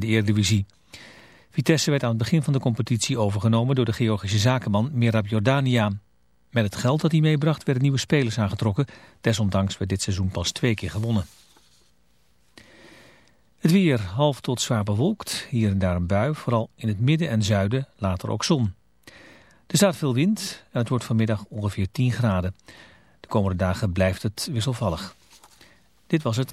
de Eredivisie. Vitesse werd aan het begin van de competitie overgenomen door de Georgische zakenman Mirab Jordania. Met het geld dat hij meebracht werden nieuwe spelers aangetrokken. Desondanks werd dit seizoen pas twee keer gewonnen. Het weer half tot zwaar bewolkt, hier en daar een bui, vooral in het midden en zuiden, later ook zon. Er staat veel wind en het wordt vanmiddag ongeveer 10 graden. De komende dagen blijft het wisselvallig. Dit was het.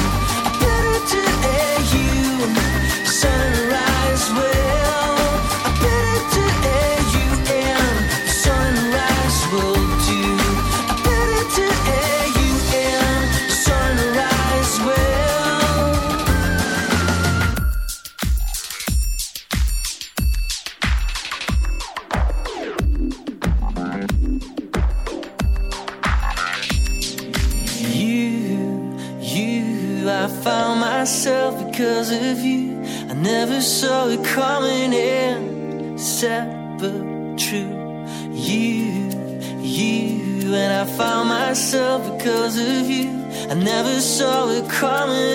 coming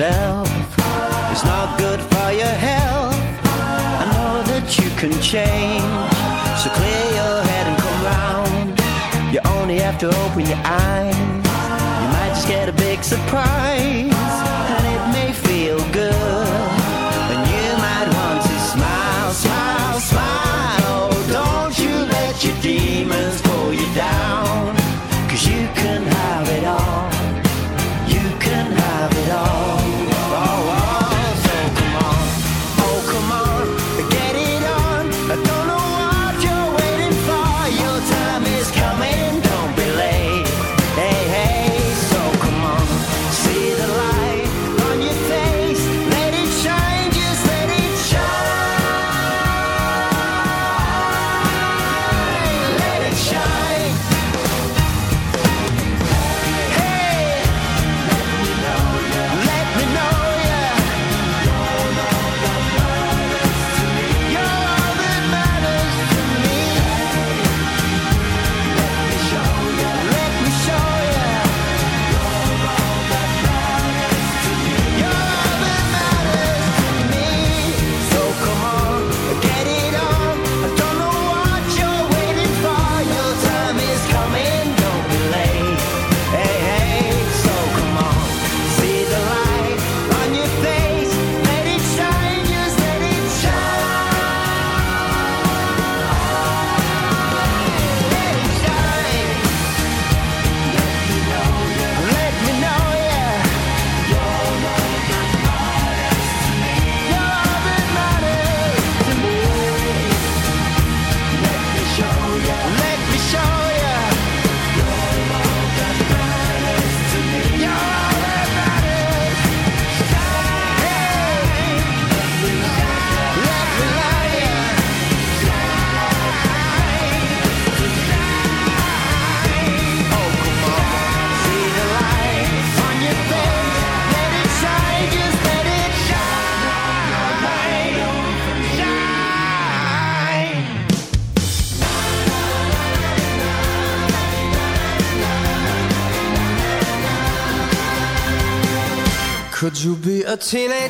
yourself. It's not good for your health. I know that you can change. So clear your head and come round. You only have to open your eyes. teenage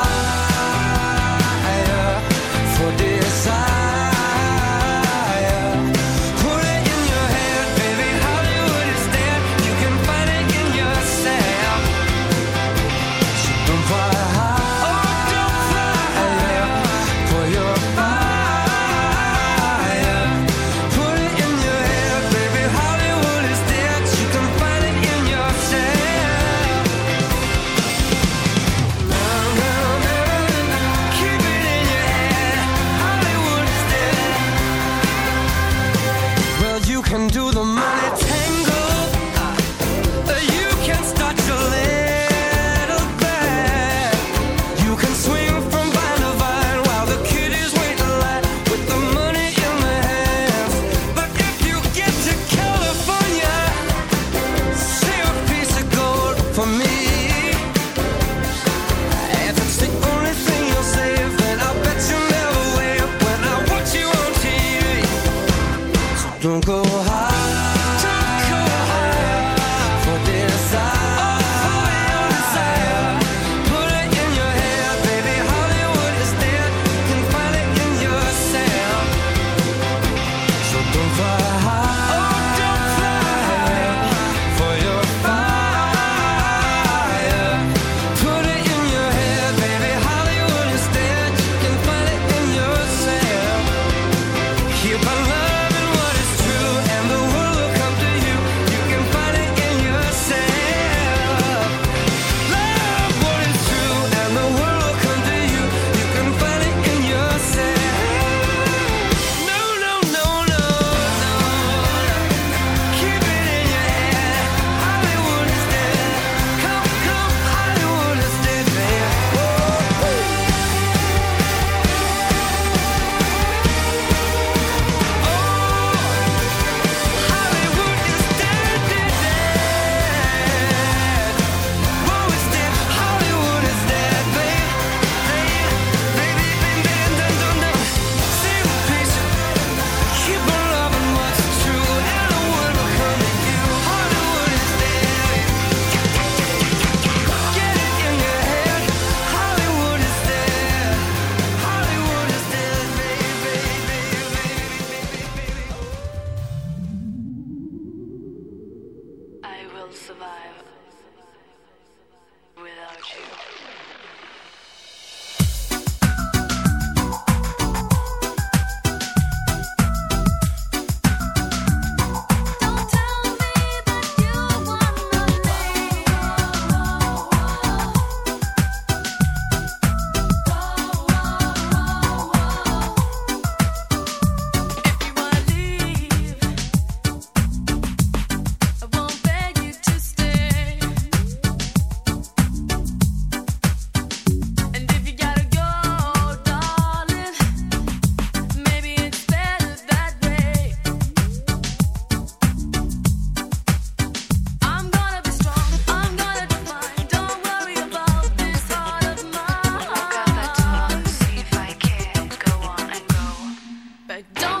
don't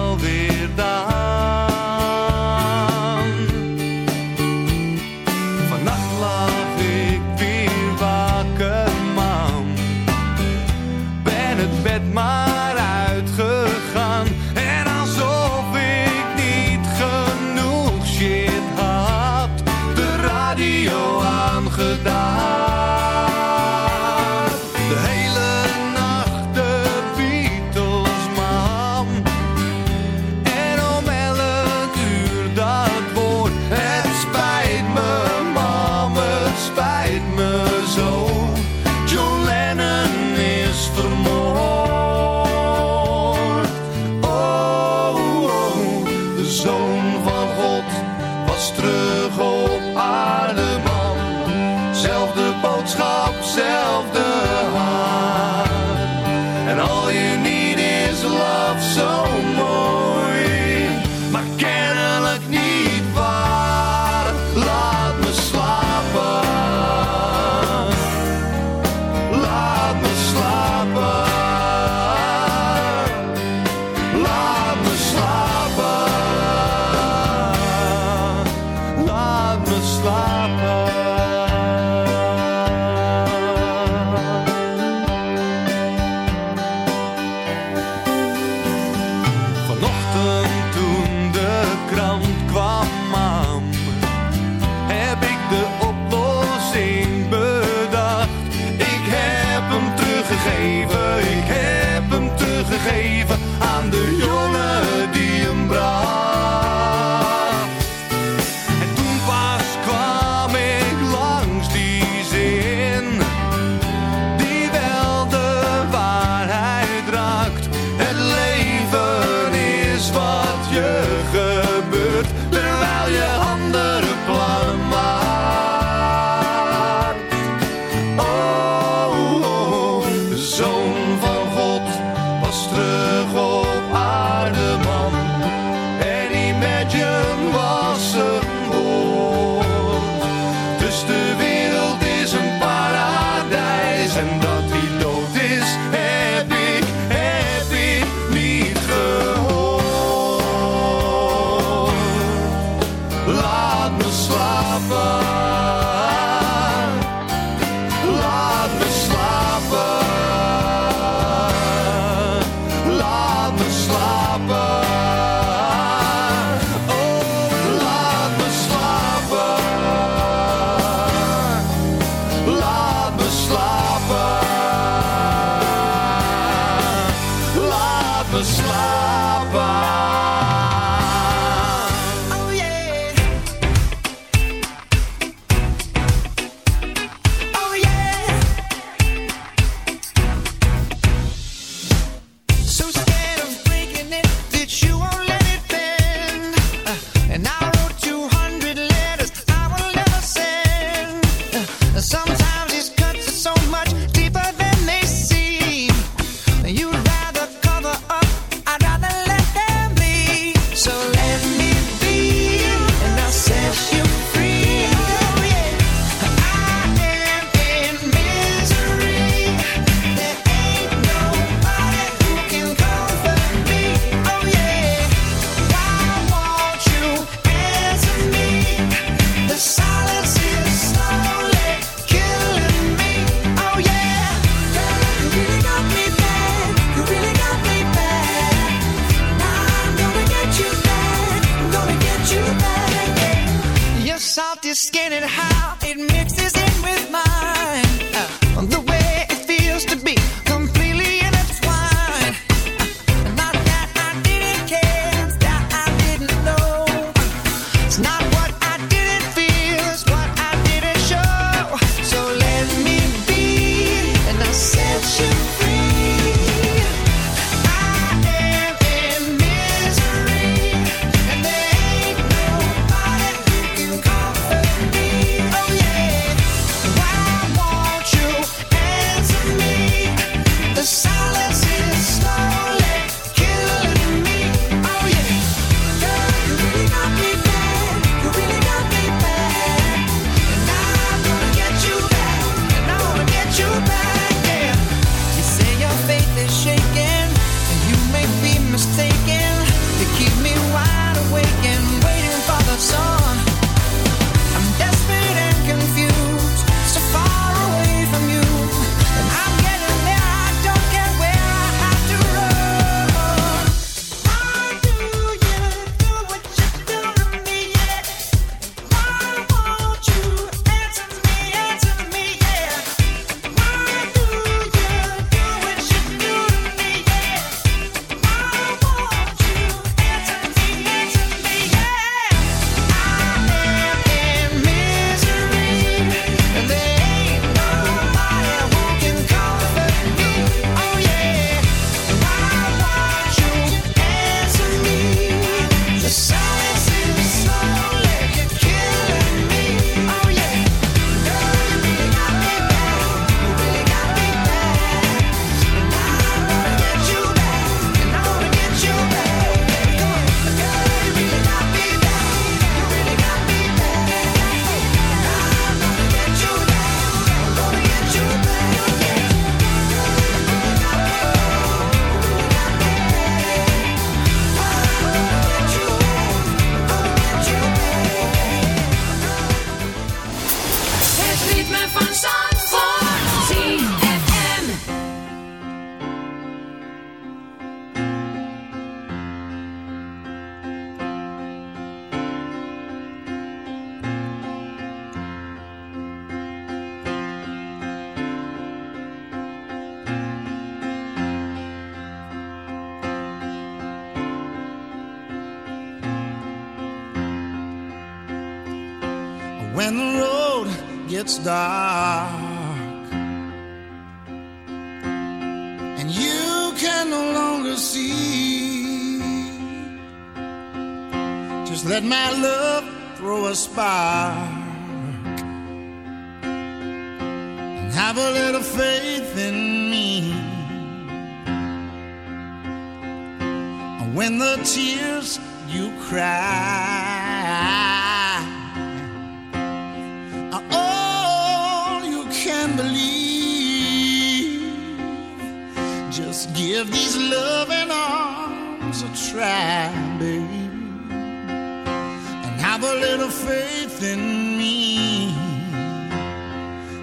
try, baby, and have a little faith in me,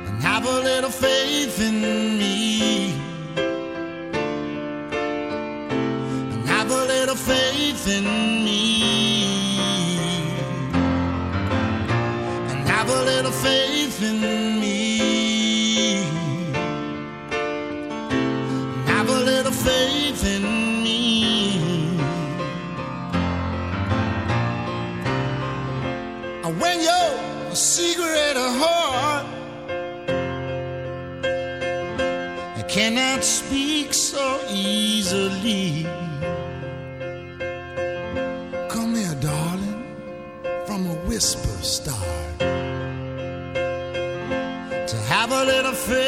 and have a little faith in me, and have a little faith in me, and have a little faith in me. leave. Come here, darling, from a whisper start to have a little faith.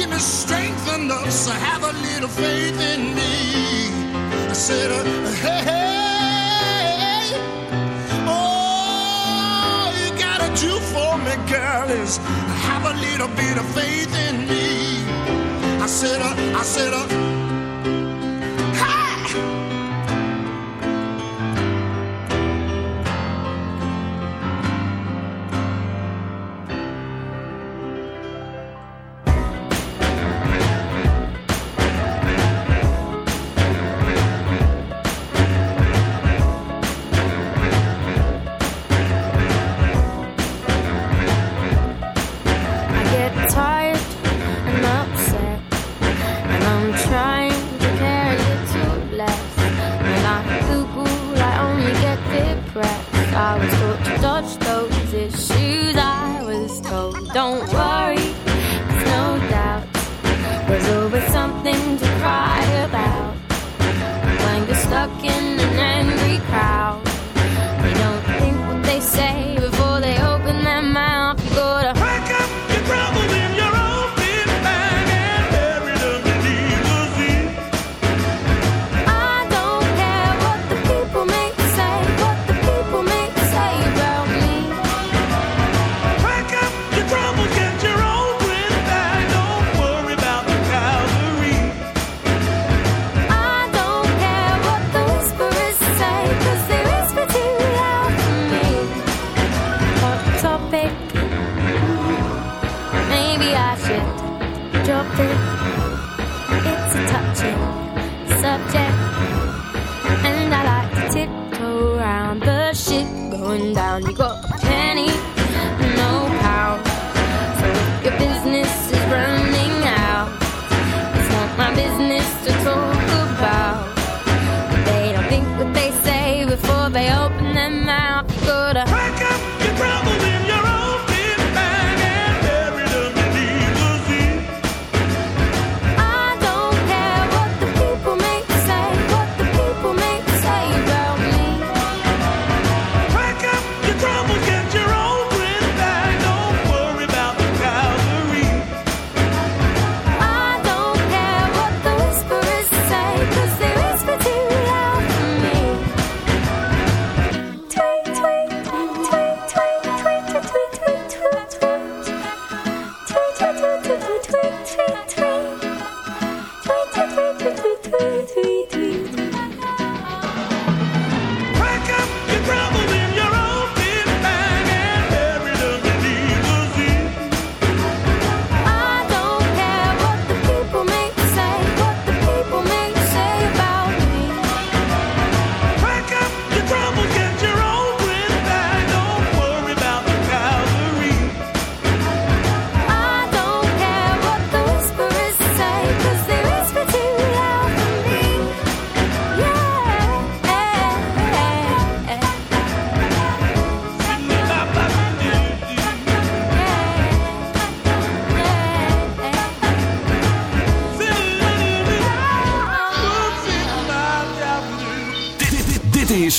give me strength enough to so have a little faith in me. I said, uh, hey, hey, all oh, you gotta do for me, girl, is have a little bit of faith in me. I said, uh, I said, uh,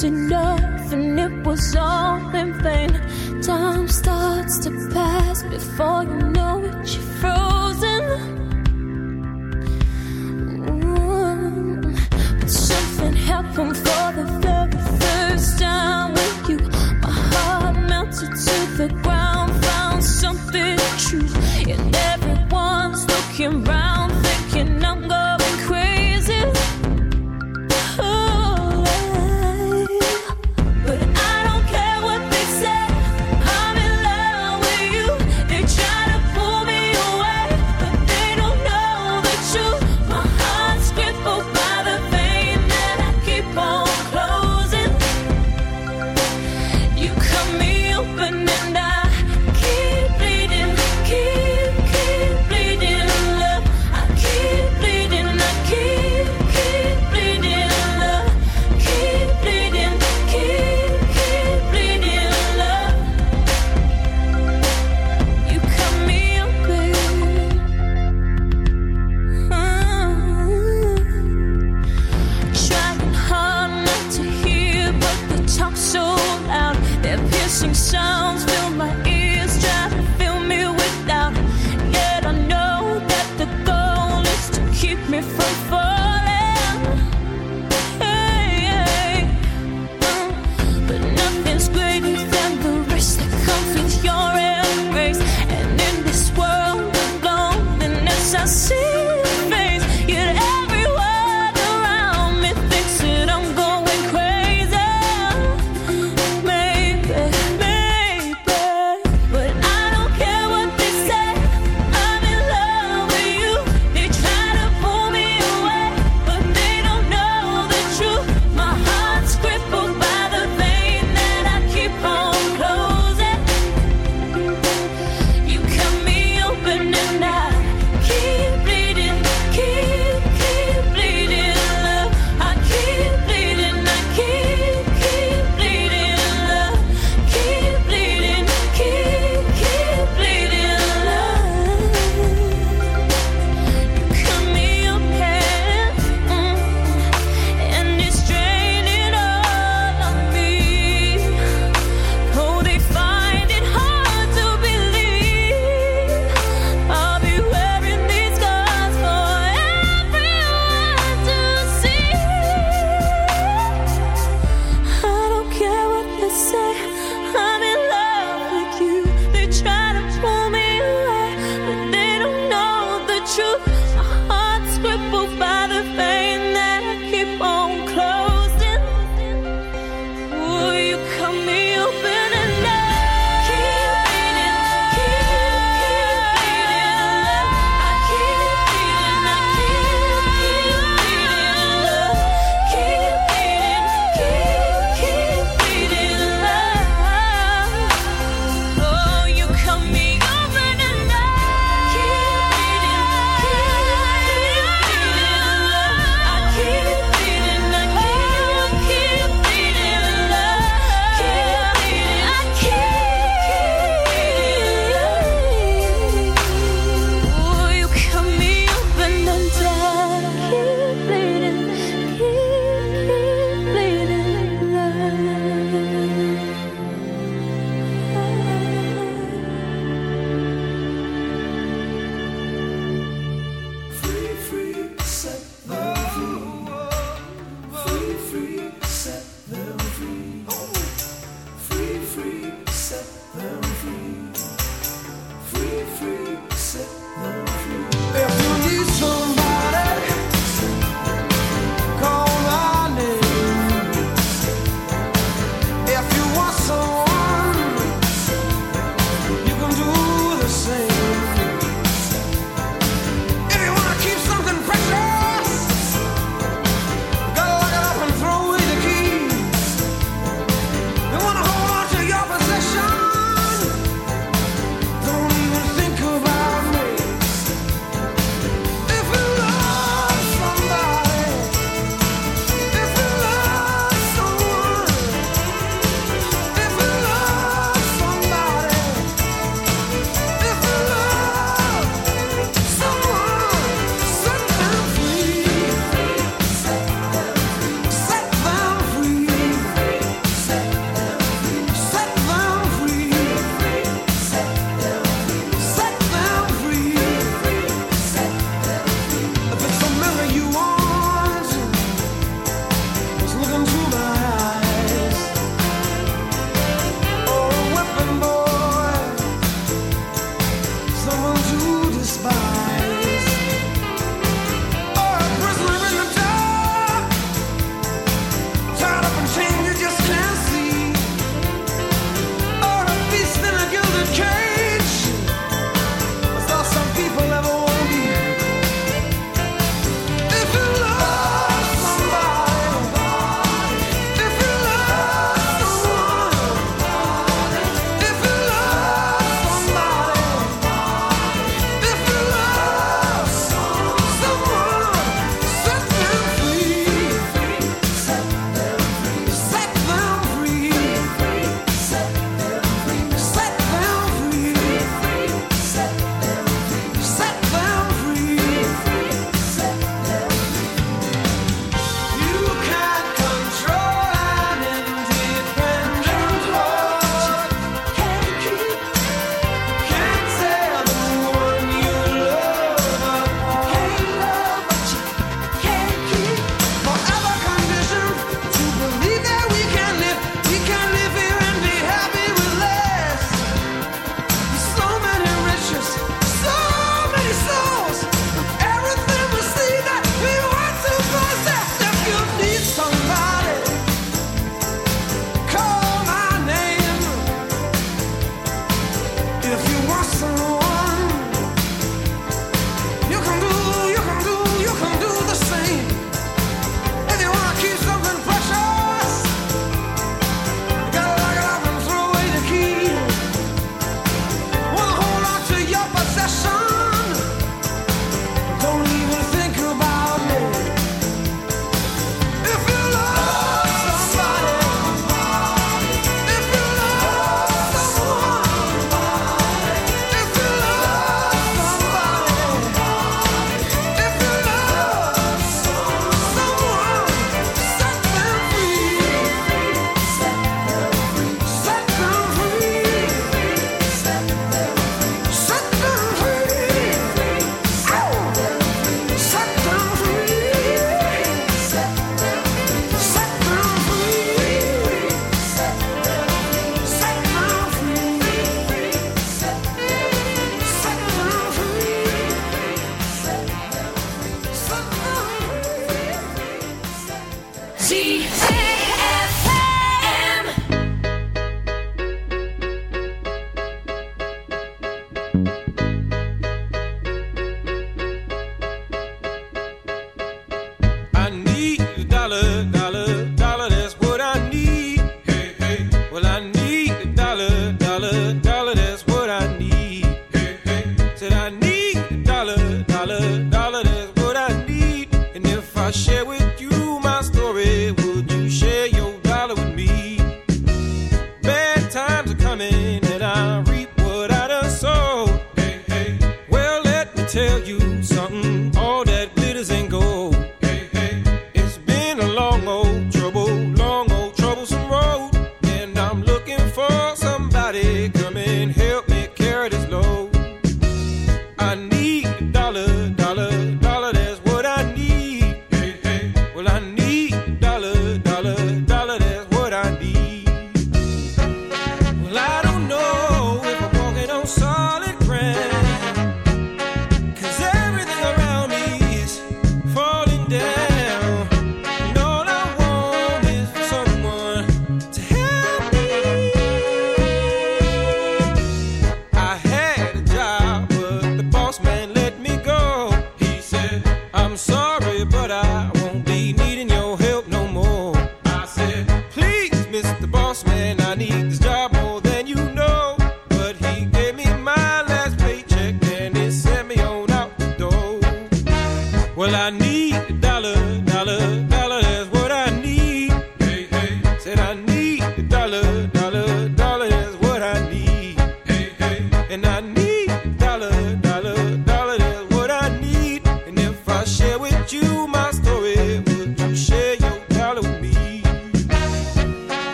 close enough and it was all in vain. Time starts to pass before you know.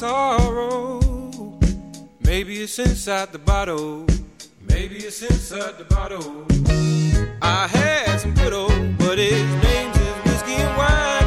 sorrow. Maybe it's inside the bottle. Maybe it's inside the bottle. I had some good old, buddies. name's is whiskey and wine.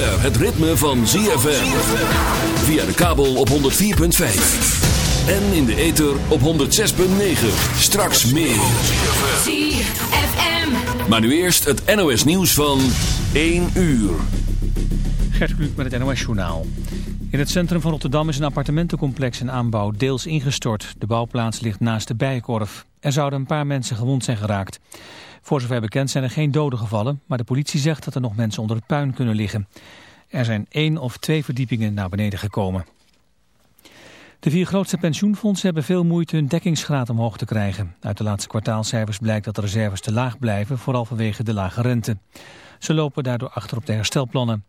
het ritme van ZFM. Via de kabel op 104.5. En in de ether op 106.9. Straks meer. ZFM. Maar nu eerst het NOS nieuws van 1 uur. Gert Kluuk met het NOS journaal. In het centrum van Rotterdam is een appartementencomplex in aanbouw deels ingestort. De bouwplaats ligt naast de Bijenkorf. Er zouden een paar mensen gewond zijn geraakt. Voor zover bekend zijn er geen doden gevallen, maar de politie zegt dat er nog mensen onder het puin kunnen liggen. Er zijn één of twee verdiepingen naar beneden gekomen. De vier grootste pensioenfondsen hebben veel moeite hun dekkingsgraad omhoog te krijgen. Uit de laatste kwartaalcijfers blijkt dat de reserves te laag blijven, vooral vanwege de lage rente. Ze lopen daardoor achter op de herstelplannen.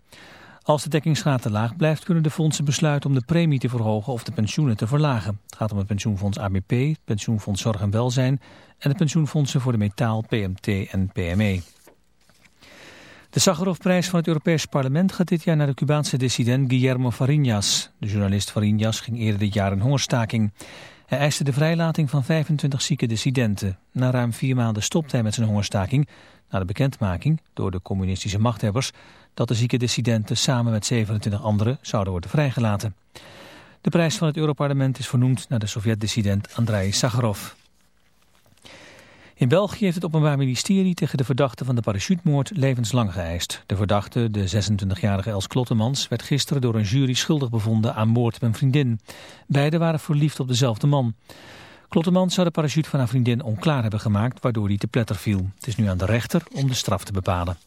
Als de dekkingsgraad te laag blijft, kunnen de fondsen besluiten om de premie te verhogen of de pensioenen te verlagen. Het gaat om het pensioenfonds ABP, het pensioenfonds Zorg en Welzijn en de pensioenfondsen voor de metaal, PMT en PME. De Sakharovprijs van het Europees Parlement gaat dit jaar naar de Cubaanse dissident Guillermo Fariñas. De journalist Fariñas ging eerder dit jaar in hongerstaking. Hij eiste de vrijlating van 25 zieke dissidenten. Na ruim vier maanden stopte hij met zijn hongerstaking... na de bekendmaking door de communistische machthebbers... dat de zieke dissidenten samen met 27 anderen zouden worden vrijgelaten. De prijs van het Europarlement is vernoemd naar de Sovjet-dissident Andrei Sakharov. In België heeft het Openbaar Ministerie tegen de verdachte van de parachutemoord levenslang geëist. De verdachte, de 26-jarige Els Klottemans, werd gisteren door een jury schuldig bevonden aan moord op een vriendin. Beiden waren verliefd op dezelfde man. Klottemans zou de parachute van haar vriendin onklaar hebben gemaakt, waardoor die te pletter viel. Het is nu aan de rechter om de straf te bepalen.